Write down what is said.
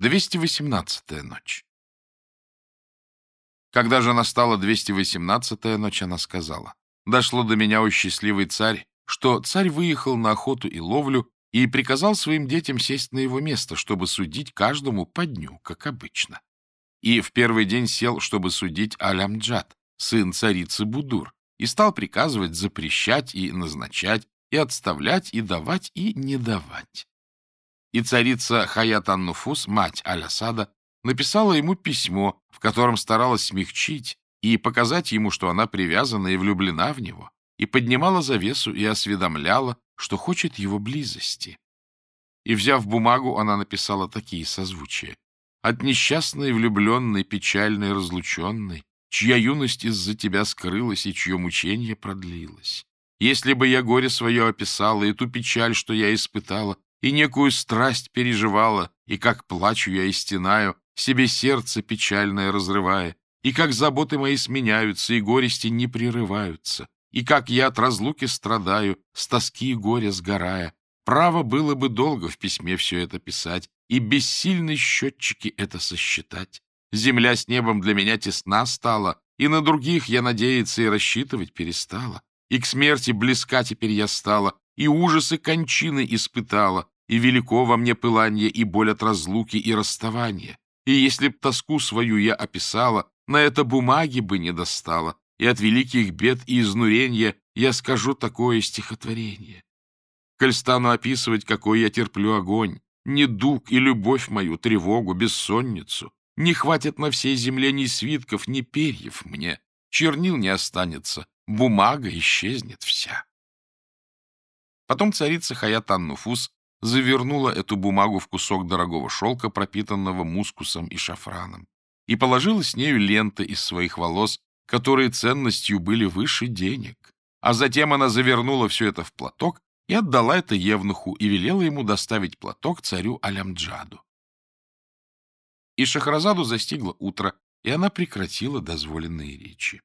218-я ночь. Когда же настала 218-я ночь, она сказала, «Дошло до меня, у счастливый царь, что царь выехал на охоту и ловлю и приказал своим детям сесть на его место, чтобы судить каждому по дню, как обычно. И в первый день сел, чтобы судить Алямджад, сын царицы Будур, и стал приказывать запрещать и назначать, и отставлять, и давать, и не давать и царица Хаят-ан-Нуфус, мать Алясада, написала ему письмо, в котором старалась смягчить и показать ему, что она привязана и влюблена в него, и поднимала завесу и осведомляла, что хочет его близости. И, взяв бумагу, она написала такие созвучия. «От несчастной, влюбленной, печальной, разлученной, чья юность из-за тебя скрылась и чье мучение продлилось. Если бы я горе свое описала и ту печаль, что я испытала, и некую страсть переживала, и как плачу я и стенаю, себе сердце печальное разрывая, и как заботы мои сменяются, и горести не прерываются, и как я от разлуки страдаю, с тоски и горя сгорая. Право было бы долго в письме все это писать, и бессильны счетчики это сосчитать. Земля с небом для меня тесна стала, и на других я надеяться и рассчитывать перестала. И к смерти близка теперь я стала, и ужасы кончины испытала, и велико во мне пылание, и боль от разлуки и расставания. И если б тоску свою я описала, на это бумаги бы не достала, и от великих бед и изнурения я скажу такое стихотворение. Коль стану описывать, какой я терплю огонь, недуг и любовь мою, тревогу, бессонницу, не хватит на всей земле ни свитков, ни перьев мне, чернил не останется, бумага исчезнет вся. Потом царица Хаят Аннуфус завернула эту бумагу в кусок дорогого шелка, пропитанного мускусом и шафраном, и положила с нею ленты из своих волос, которые ценностью были выше денег. А затем она завернула все это в платок и отдала это Евнуху и велела ему доставить платок царю Алямджаду. И Шахразаду застигло утро, и она прекратила дозволенные речи.